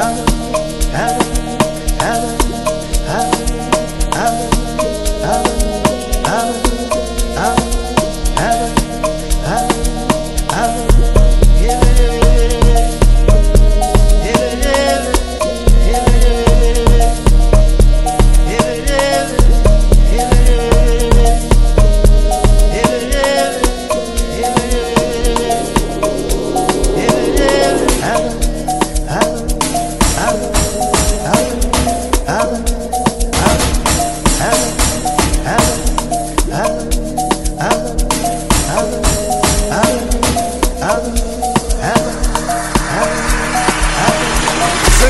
Ah.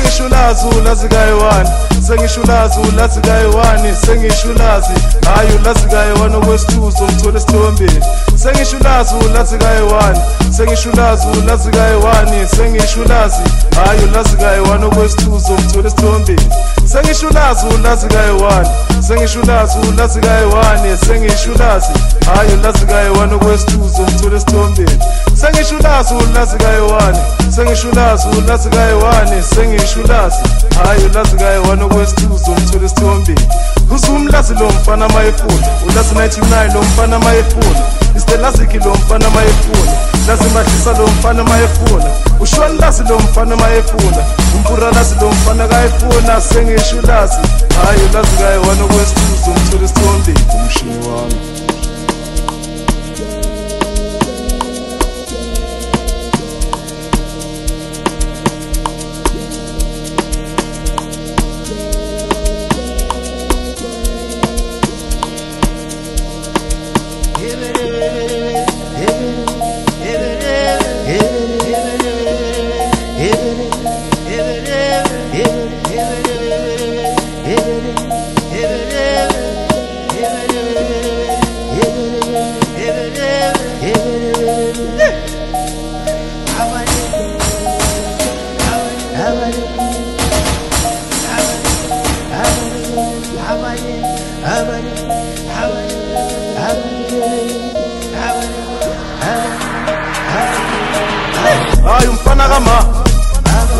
sengishulazi ulazi kayi-one sengishulazi ulazi kayi-one sengishulazi hhayi ulazi kayi-one okwesithuzo ngithole esithombeni sengishulazi ulazi kayi-one sengishulazi ulazi kayi-one sengishulazi hhayi ulazi kayi-one okwesithuzo ngithole esithombeni sengishulazi ulazi kayi-one sengishulazi ulazi kayi-one sengishulazi hhayi ulazi kayi-one okwesithuzo ngithole esithombeni sengishulazi ulazi kayiwani sengishulazi ulazi kayiwani sengishulazi hhayi ulazi kayiwani okwesituzo umthole esithombeni uzumlazi lo mfana mayefuna ulazi 99 lo mfana mayefuna isitelaziki lo mfana mayefuna lazi mahlisa lo mfana mayefuna ushoni lazi lo mfana mayefuna umpura lazi lo mfana kayefuna sengisho ulazi hhayi ulazi kayiwani okwesituzo umthole esithombeni umshini wami mfana kama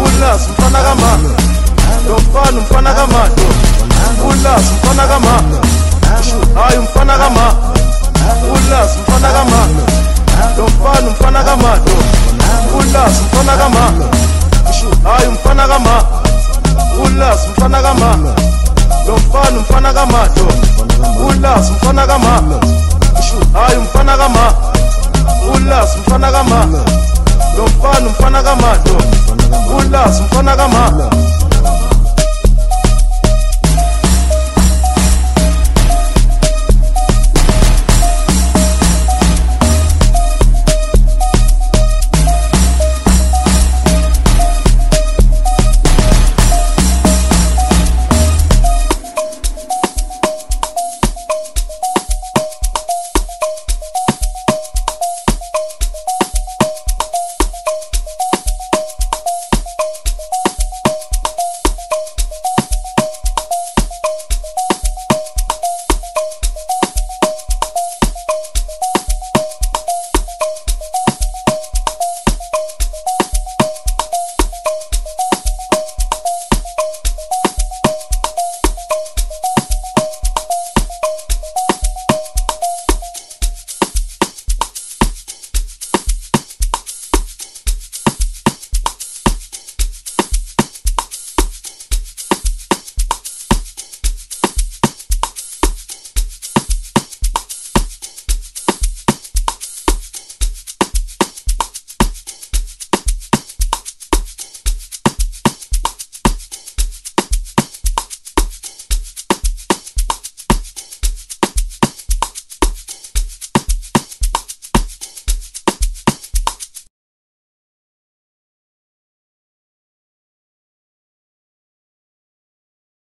Ulas mfana kama l o m f a n a mfana kama Ulas mfana kama Hayu mfana kama Ulas mfana kama l o m f a n a mfana kama Ulas mfana kama Hayu mfana kama Ulas mfana kama l o m f a n a mfana kama Ulas mfana kama Hayu mfana kama Ulas mfana kama mfana kamadlo ulas mfana kamadlo